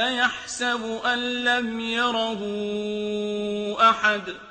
أَيَحْسَبُ أَن لَّمْ يَرَهُ أَحَدٌ؟